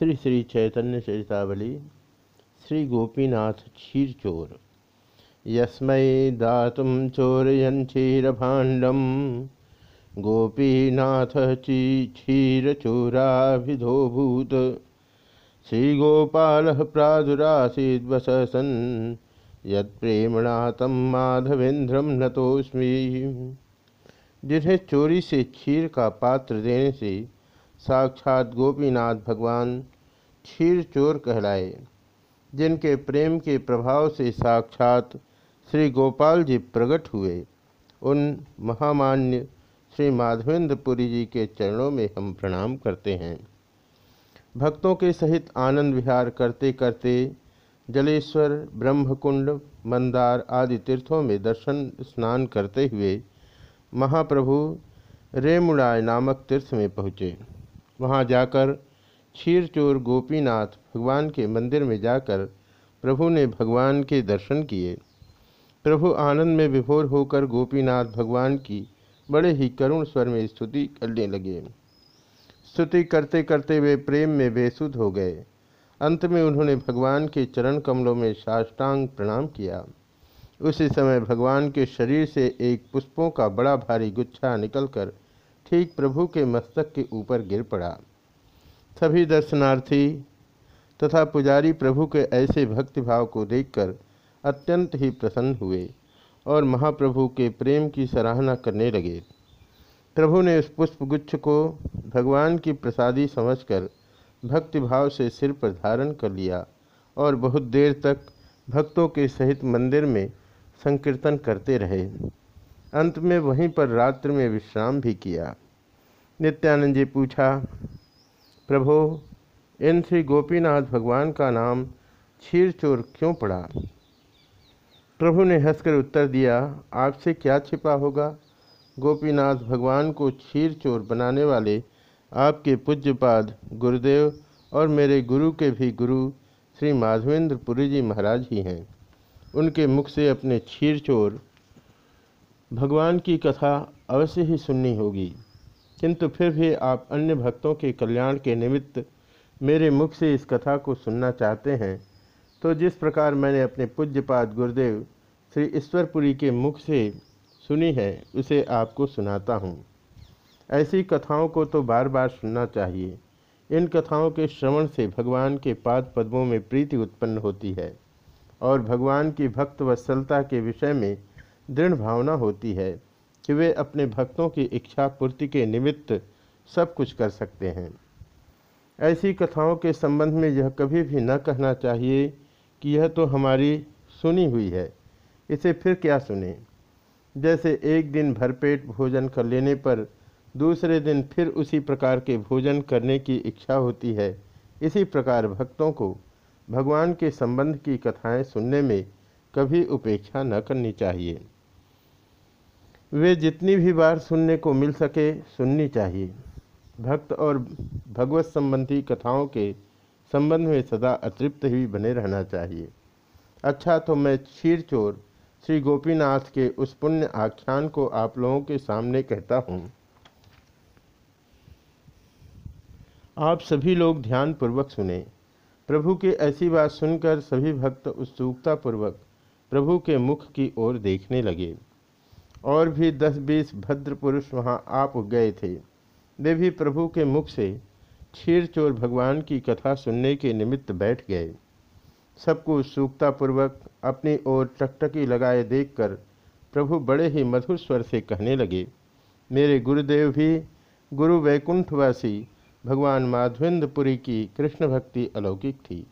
श्री श्री चैतन्य चरितावली, श्री गोपीनाथ क्षीर चोर यस्मै दातुं चोरयन् क्षीरभाण्डं गोपीनाथ ची क्षीरचोराभिधोभूत। श्रीगोपालः प्रादुरासीद्वस सन् यत्प्रेमणा तं माधवेन्द्रं नतोऽस्मि। जिन्हें चोरी से क्षीर का पात्र देने से साक्षात गोपीनाथ भगवान क्षीर चोर कहलाए, जिनके प्रेम के प्रभाव से साक्षात श्री गोपाल जी प्रकट हुए। उन महामान्य श्री माधवेंद्रपुरी जी के चरणों में हम प्रणाम करते हैं। भक्तों के सहित आनंद विहार करते करते जलेश्वर, ब्रह्मकुंड, मंदार आदि तीर्थों में दर्शन, स्नान करते हुए महाप्रभु रेमुड़ाय नामक तीर्थ में पहुँचे। वहाँ जाकर क्षीरचोर गोपीनाथ भगवान के मंदिर में जाकर प्रभु ने भगवान के दर्शन किए। प्रभु आनंद में विभोर होकर गोपीनाथ भगवान की बड़े ही करुण स्वर में स्तुति करने लगे। स्तुति करते करते वे प्रेम में बेसुध हो गए। अंत में उन्होंने भगवान के चरण कमलों में साष्टांग प्रणाम किया। उसी समय भगवान के शरीर से एक पुष्पों का बड़ा भारी गुच्छा निकलकर ठीक प्रभु के मस्तक के ऊपर गिर पड़ा। सभी दर्शनार्थी तथा पुजारी प्रभु के ऐसे भक्तिभाव को देखकर अत्यंत ही प्रसन्न हुए और महाप्रभु के प्रेम की सराहना करने लगे। प्रभु ने उस पुष्पगुच्छ को भगवान की प्रसादी समझकर भक्तिभाव से सिर पर धारण कर लिया और बहुत देर तक भक्तों के सहित मंदिर में संकीर्तन करते रहे। अंत में वहीं पर रात्र में विश्राम भी किया। नित्यानंद जी पूछा, प्रभो, इन श्री गोपीनाथ भगवान का नाम क्षीर चोर क्यों पड़ा? प्रभु ने हंसकर उत्तर दिया, आपसे क्या छिपा होगा? गोपीनाथ भगवान को क्षीर चोर बनाने वाले आपके पूज्यपाद गुरुदेव और मेरे गुरु के भी गुरु श्री माधवेंद्र पुरी जी महाराज ही हैं। उनके मुख से अपने क्षीर चोर भगवान की कथा अवश्य ही सुननी होगी। किंतु फिर भी आप अन्य भक्तों के कल्याण के निमित्त मेरे मुख से इस कथा को सुनना चाहते हैं। तो जिस प्रकार मैंने अपने पूज्यपाद गुरुदेव श्री ईश्वरपुरी के मुख से सुनी है, उसे आपको सुनाता हूँ। ऐसी कथाओं को तो बार बार सुनना चाहिए। इन कथाओं के श्रवण से भगवान के पाद पद्मों में प्रीति उत्पन्न होती है और भगवान की भक्त वत्सलता के विषय में दृढ़ भावना होती है। कि वे अपने भक्तों की इच्छा पूर्ति के निमित्त सब कुछ कर सकते हैं। ऐसी कथाओं के संबंध में यह कभी भी न कहना चाहिए कि यह तो हमारी सुनी हुई है। इसे फिर क्या सुने? जैसे एक दिन भरपेट भोजन कर लेने पर दूसरे दिन फिर उसी प्रकार के भोजन करने की इच्छा होती है। इसी प्रकार भक्तों को भगवान के संबंध की कथाएँ सुनने में कभी उपेक्षा न करनी चाहिए। वे जितनी भी बार सुनने को मिल सके, सुननी चाहिए। भक्त और भगवत संबंधी कथाओं के संबंध में सदा अतृप्त ही बने रहना चाहिए। अच्छा तो मैं क्षीर चोर श्री गोपीनाथ के उस पुण्य आख्यान को आप लोगों के सामने कहता हूँ। आप सभी लोग ध्यान पूर्वक सुने। प्रभु की ऐसी बात सुनकर सभी भक्त उत्सुकतापूर्वक प्रभु के मुख की ओर देखने लगे। और भी दस बीस भद्र पुरुष वहाँ आप गए थे। वे भी प्रभु के मुख से क्षीर चोर भगवान की कथा सुनने के निमित्त बैठ गए। सबको उत्सुकतापूर्वक अपनी ओर टकटकी लगाए देखकर प्रभु बड़े ही मधुर स्वर से कहने लगे, मेरे गुरुदेव भी, गुरु वैकुंठवासी, भगवान माधवेंद्रपुरी की कृष्ण भक्ति अलौकिक थी।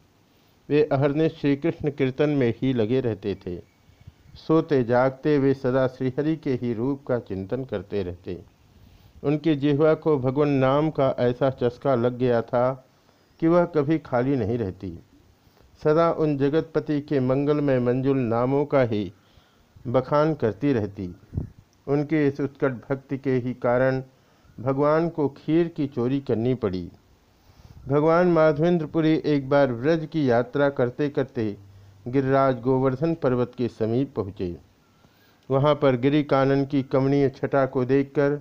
वे अहरने श्री कृष्ण कीर्तन में ही लगे रहते थे। सोते जागते वे सदा श्रीहरि के ही रूप का चिंतन करते रहते। उनकी जिहवा को भगवान नाम का ऐसा चस्का लग गया था कि वह कभी खाली नहीं रहती। सदा उन जगतपति के मंगलमय मंजुल नामों का ही बखान करती रहती। उनके इस उत्कट भक्ति के ही कारण भगवान को खीर की चोरी करनी पड़ी। भगवान माधवेंद्रपुरी एक बार व्रज की यात्रा करते करते गिरिराज गोवर्धन पर्वत के समीप पहुँचे। वहाँ पर गिरी कानन की कमनीय छटा को देखकर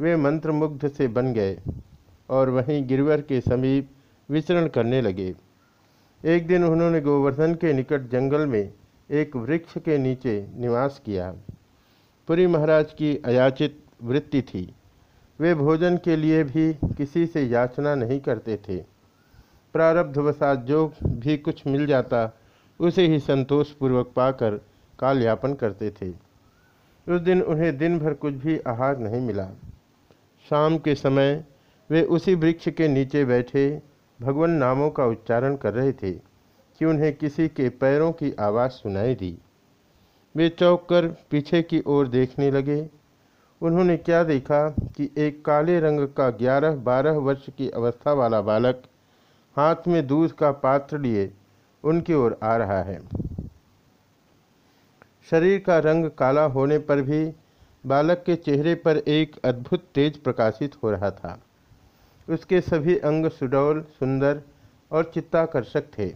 वे मंत्रमुग्ध से बन गए और वहीं गिरवर के समीप विचरण करने लगे। एक दिन उन्होंने गोवर्धन के निकट जंगल में एक वृक्ष के नीचे निवास किया। पुरी महाराज की अयाचित वृत्ति थी। वे भोजन के लिए भी किसी से याचना नहीं करते थे। प्रारब्धवशात जो भी कुछ मिल जाता उसे ही संतोषपूर्वक पाकर काल यापन करते थे। उस दिन उन्हें दिन भर कुछ भी आहार नहीं मिला। शाम के समय वे उसी वृक्ष के नीचे बैठे, भगवान नामों का उच्चारण कर रहे थे कि उन्हें किसी के पैरों की आवाज़ सुनाई दी। वे चौंक कर पीछे की ओर देखने लगे। उन्होंने क्या देखा कि एक काले रंग का ग्यारह बारह वर्ष की अवस्था वाला बालक हाथ में दूध का पात्र लिए उनकी ओर आ रहा है। शरीर का रंग काला होने पर भी बालक के चेहरे पर एक अद्भुत तेज प्रकाशित हो रहा था। उसके सभी अंग सुडौल, सुंदर और चित्ताकर्षक थे।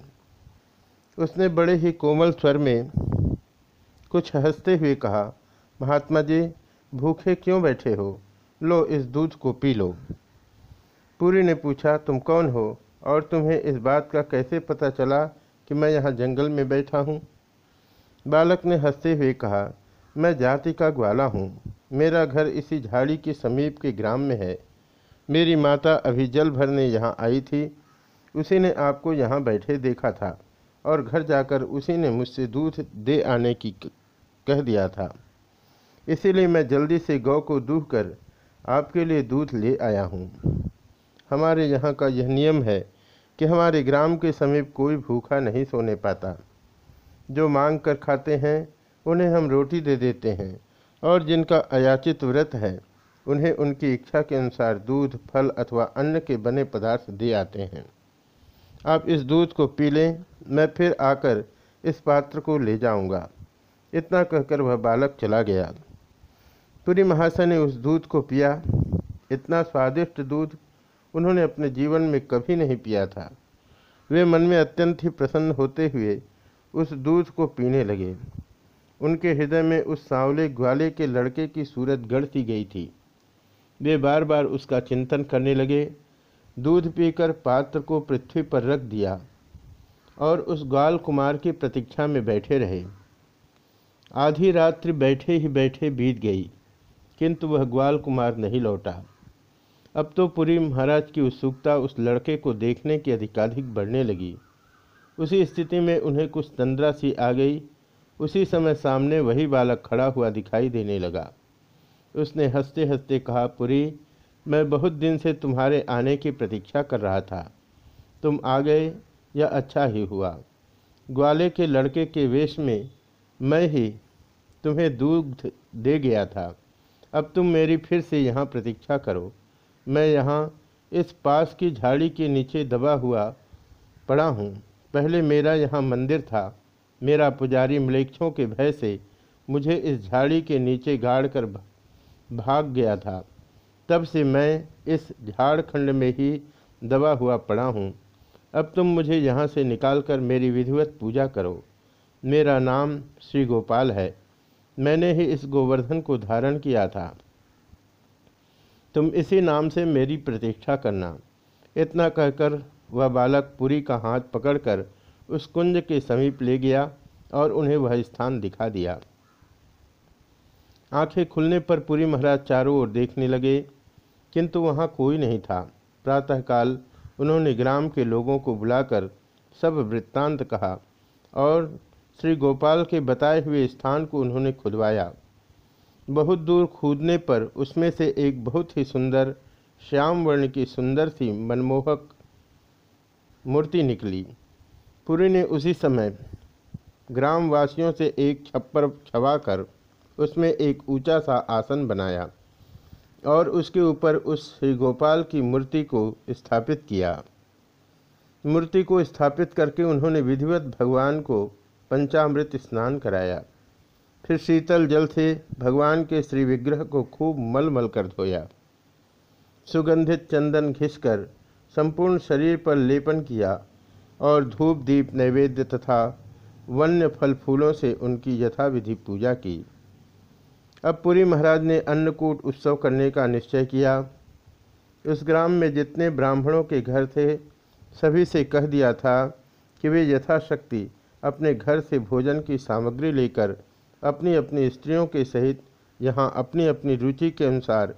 उसने बड़े ही कोमल स्वर में कुछ हँसते हुए कहा, महात्मा जी, भूखे क्यों बैठे हो? लो इस दूध को पी लो। पूरी ने पूछा, तुम कौन हो और तुम्हें इस बात का कैसे पता चला कि मैं यहाँ जंगल में बैठा हूँ। बालक ने हँसते हुए कहा, मैं जाति का ग्वाला हूँ। मेरा घर इसी झाड़ी के समीप के ग्राम में है। मेरी माता अभी जल भरने यहाँ आई थी। उसी ने आपको यहाँ बैठे देखा था और घर जाकर उसी ने मुझसे दूध दे आने की कह दिया था। इसीलिए मैं जल्दी से गौ को दूह कर आपके लिए दूध ले आया हूँ। हमारे यहाँ का यह नियम है कि हमारे ग्राम के समीप कोई भूखा नहीं सोने पाता। जो मांग कर खाते हैं, उन्हें हम रोटी दे देते हैं, और जिनका अयाचित व्रत है, उन्हें उनकी इच्छा के अनुसार दूध, फल अथवा अन्न के बने पदार्थ दे आते हैं। आप इस दूध को पी लें, मैं फिर आकर इस पात्र को ले जाऊँगा। इतना कहकर वह बालक चला गया। पुरी महाशय ने उस दूध को पिया। इतना स्वादिष्ट दूध उन्होंने अपने जीवन में कभी नहीं पिया था। वे मन में अत्यंत ही प्रसन्न होते हुए उस दूध को पीने लगे। उनके हृदय में उस सांवले ग्वाले के लड़के की सूरत गढ़ती गई थी। वे बार बार उसका चिंतन करने लगे। दूध पीकर पात्र को पृथ्वी पर रख दिया और उस ग्वाल कुमार की प्रतीक्षा में बैठे रहे। आधी रात्रि बैठे ही बैठे बीत गई, किंतु वह ग्वाल कुमार नहीं लौटा। अब तो पुरी महाराज की उत्सुकता उस लड़के को देखने की अधिकाधिक बढ़ने लगी। उसी स्थिति में उन्हें कुछ तंद्रा सी आ गई। उसी समय सामने वही बालक खड़ा हुआ दिखाई देने लगा। उसने हँसते हँसते कहा, पुरी, मैं बहुत दिन से तुम्हारे आने की प्रतीक्षा कर रहा था। तुम आ गए यह अच्छा ही हुआ। ग्वाले के लड़के के वेश में मैं ही तुम्हें दूध दे गया था। अब तुम मेरी फिर से यहाँ प्रतीक्षा करो। मैं यहाँ इस पास की झाड़ी के नीचे दबा हुआ पड़ा हूँ। पहले मेरा यहाँ मंदिर था। मेरा पुजारी मलेक्षों के भय से मुझे इस झाड़ी के नीचे गाड़ कर भाग गया था। तब से मैं इस झाड़खंड में ही दबा हुआ पड़ा हूँ। अब तुम मुझे यहाँ से निकालकर मेरी विधिवत पूजा करो। मेरा नाम श्री गोपाल है। मैंने ही इस गोवर्धन को धारण किया था। तुम इसी नाम से मेरी प्रतीक्षा करना। इतना कहकर वह बालक पुरी का हाथ पकड़कर उस कुंज के समीप ले गया और उन्हें वह स्थान दिखा दिया। आँखें खुलने पर पुरी महाराज चारों ओर देखने लगे, किंतु वहाँ कोई नहीं था। प्रातःकाल उन्होंने ग्राम के लोगों को बुलाकर सब वृत्तांत कहा और श्री गोपाल के बताए हुए स्थान को उन्होंने खुदवाया बहुत दूर खोदने पर उसमें से एक बहुत ही सुंदर श्याम वर्ण की सुंदर सी मनमोहक मूर्ति निकली। पुरी ने उसी समय ग्रामवासियों से एक छप्पर छवाकर उसमें एक ऊँचा सा आसन बनाया और उसके ऊपर उस श्री गोपाल की मूर्ति को स्थापित किया। मूर्ति को स्थापित करके उन्होंने विधिवत भगवान को पंचामृत स्नान कराया। फिर शीतल जल से भगवान के श्री विग्रह को खूब मल मल कर धोया। सुगंधित चंदन घिसकर संपूर्ण शरीर पर लेपन किया और धूप दीप नैवेद्य तथा वन्य फल फूलों से उनकी यथाविधि पूजा की। अब पुरी महाराज ने अन्नकूट उत्सव करने का निश्चय किया। उस ग्राम में जितने ब्राह्मणों के घर थे, सभी से कह दिया था कि वे यथाशक्ति अपने घर से भोजन की सामग्री लेकर अपनी अपनी स्त्रियों के सहित यहाँ अपनी अपनी रुचि के अनुसार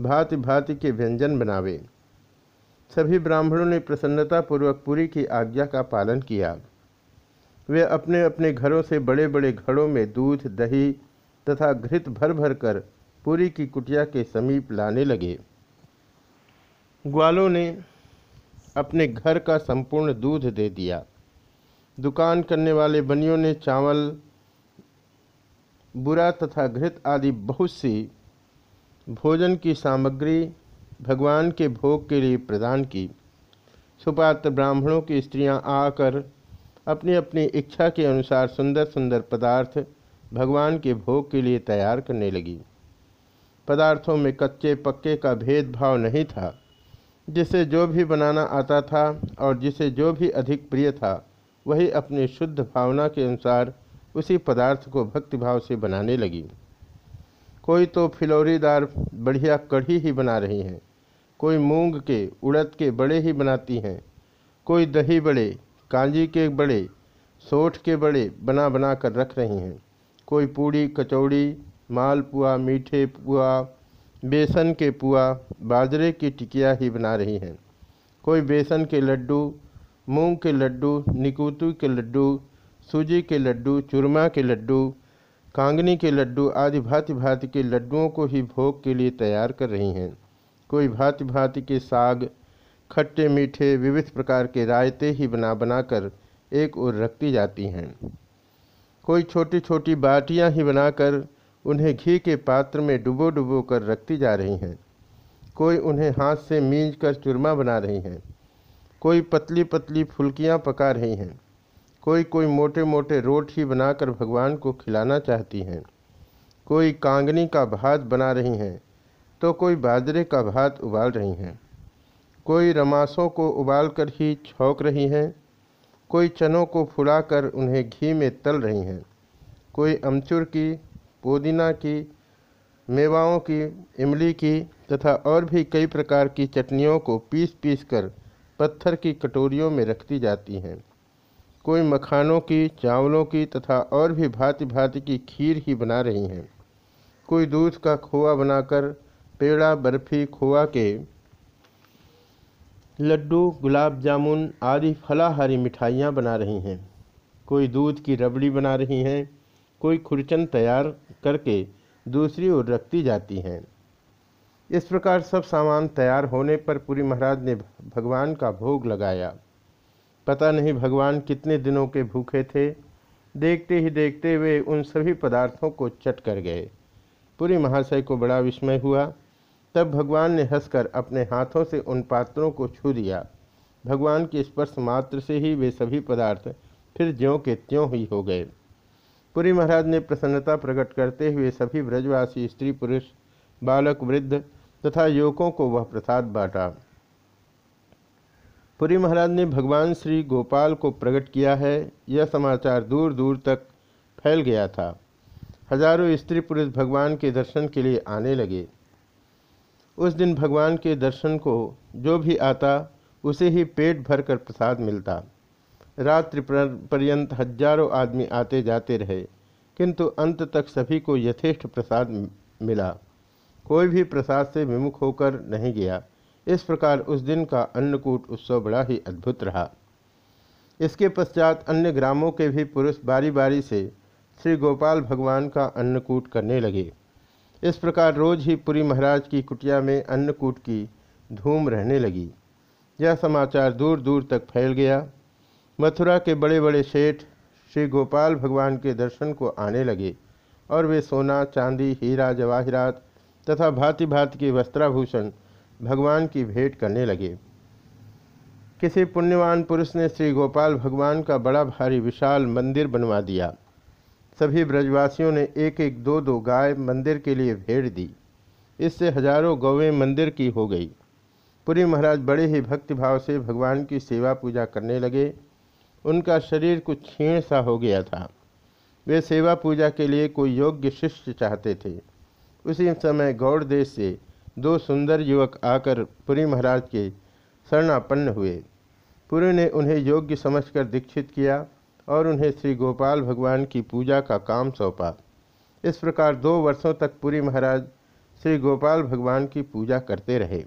भांति भांति के व्यंजन बनावे। सभी ब्राह्मणों ने प्रसन्नतापूर्वक पूरी की आज्ञा का पालन किया। वे अपने अपने घरों से बड़े बड़े घड़ों में दूध, दही तथा घृत भर भर कर पूरी की कुटिया के समीप लाने लगे। ग्वालों ने अपने घर का संपूर्ण दूध दे दिया। दुकान करने वाले बनियों ने चावल बुरा तथा घृत आदि बहुत सी भोजन की सामग्री भगवान के भोग के लिए प्रदान की। सुपात्र ब्राह्मणों की स्त्रियाँ आकर अपनी अपनी इच्छा के अनुसार सुंदर सुंदर पदार्थ भगवान के भोग के लिए तैयार करने लगी। पदार्थों में कच्चे पक्के का भेदभाव नहीं था। जिसे जो भी बनाना आता था और जिसे जो भी अधिक प्रिय था, वही अपनी शुद्ध भावना के अनुसार उसी पदार्थ को भक्तिभाव से बनाने लगी। कोई तो फिलौरीदार बढ़िया कढ़ी ही बना रही हैं, कोई मूंग के उड़द के बड़े ही बनाती हैं, कोई दही बड़े, कांजी के बड़े, सोठ के बड़े बना बना कर रख रही हैं, कोई पूड़ी, कचौड़ी मालपुआ मीठे पुआ, बेसन के पुआ, बाजरे की टिकिया ही बना रही हैं, कोई बेसन के लड्डू, मूंग के लड्डू, निकुतु के लड्डू सूजी के लड्डू, चूरमा के लड्डू, कांगनी के लड्डू आदि भांति भांति के लड्डुओं को ही भोग के लिए तैयार कर रही हैं। कोई भांति भांति के साग, खट्टे मीठे विविध प्रकार के रायते ही बना बनाकर एक ओर रखती जाती हैं। कोई छोटी छोटी बाटियाँ ही बनाकर उन्हें घी के पात्र में डुबो डुबो कर रखती जा रही हैं। कोई उन्हें हाथ से मींज कर चूरमा बना रही हैं। कोई पतली पतली फुल्कियाँ पका रही हैं। कोई कोई मोटे मोटे रोट ही बनाकर भगवान को खिलाना चाहती हैं। कोई कांगनी का भात बना रही हैं तो कोई बाजरे का भात उबाल रही हैं। कोई रमासों को उबाल कर ही छौक रही हैं, कोई चनों को फुलाकर उन्हें घी में तल रही हैं। कोई अमचूर की, पुदीना की, मेवाओं की, इमली की तथा और भी कई प्रकार की चटनियों को पीस पीस कर पत्थर की कटोरियों में रखती जाती हैं। कोई मखानों की, चावलों की तथा और भी भांति भांति की खीर ही बना रही हैं। कोई दूध का खोआ बनाकर, पेड़ा, बर्फ़ी, खोआ के लड्डू, गुलाब जामुन आदि फलाहारी मिठाइयाँ बना रही हैं। कोई दूध की रबड़ी बना रही हैं। कोई खुरचन तैयार करके दूसरी ओर रखती जाती हैं। इस प्रकार सब सामान तैयार होने पर पुरी महाराज ने भगवान का भोग लगाया। पता नहीं भगवान कितने दिनों के भूखे थे। देखते ही देखते वे उन सभी पदार्थों को चट कर गए। पूरी महाशय को बड़ा विस्मय हुआ। तब भगवान ने हंसकर अपने हाथों से उन पात्रों को छू दिया। भगवान के स्पर्श मात्र से ही वे सभी पदार्थ फिर ज्यों के त्यों ही हो गए। पुरी महाराज ने प्रसन्नता प्रकट करते हुए सभी ब्रजवासी, स्त्री पुरुष, बालक, वृद्ध तथा युवकों को वह प्रसाद बांटा। पुरी महाराज ने भगवान श्री गोपाल को प्रकट किया है। यह समाचार दूर दूर तक फैल गया था। हज़ारों स्त्री पुरुष भगवान के दर्शन के लिए आने लगे। उस दिन भगवान के दर्शन को जो भी आता, उसे ही पेट भरकर प्रसाद मिलता। रात्रि पर्यंत हज़ारों आदमी आते जाते रहे, किंतु अंत तक सभी को यथेष्ट प्रसाद मिला। कोई भी प्रसाद से विमुख होकर नहीं गया। इस प्रकार उस दिन का अन्नकूट उत्सव बड़ा ही अद्भुत रहा। इसके पश्चात अन्य ग्रामों के भी पुरुष बारी बारी से श्री गोपाल भगवान का अन्नकूट करने लगे। इस प्रकार रोज ही पुरी महाराज की कुटिया में अन्नकूट की धूम रहने लगी। यह समाचार दूर दूर तक फैल गया। मथुरा के बड़े बड़े सेठ श्री गोपाल भगवान के दर्शन को आने लगे और वे सोना, चांदी, हीरा, जवाहरात तथा भांति भांति के वस्त्राभूषण भगवान की भेंट करने लगे। किसी पुण्यवान पुरुष ने श्री गोपाल भगवान का बड़ा भारी विशाल मंदिर बनवा दिया। सभी ब्रजवासियों ने एक एक दो दो गाय मंदिर के लिए भेंट दी। इससे हज़ारों गौवें मंदिर की हो गई। पुरी महाराज बड़े ही भक्तिभाव से भगवान की सेवा पूजा करने लगे। उनका शरीर कुछ क्षीण सा हो गया था। वे सेवा पूजा के लिए कोई योग्य शिष्य चाहते थे। उसी समय गौड़ देश से दो सुंदर युवक आकर पुरी महाराज के शरणापन्न हुए। पुरी ने उन्हें योग्य समझकर दीक्षित किया और उन्हें श्री गोपाल भगवान की पूजा का काम सौंपा। इस प्रकार दो वर्षों तक पुरी महाराज श्री गोपाल भगवान की पूजा करते रहे।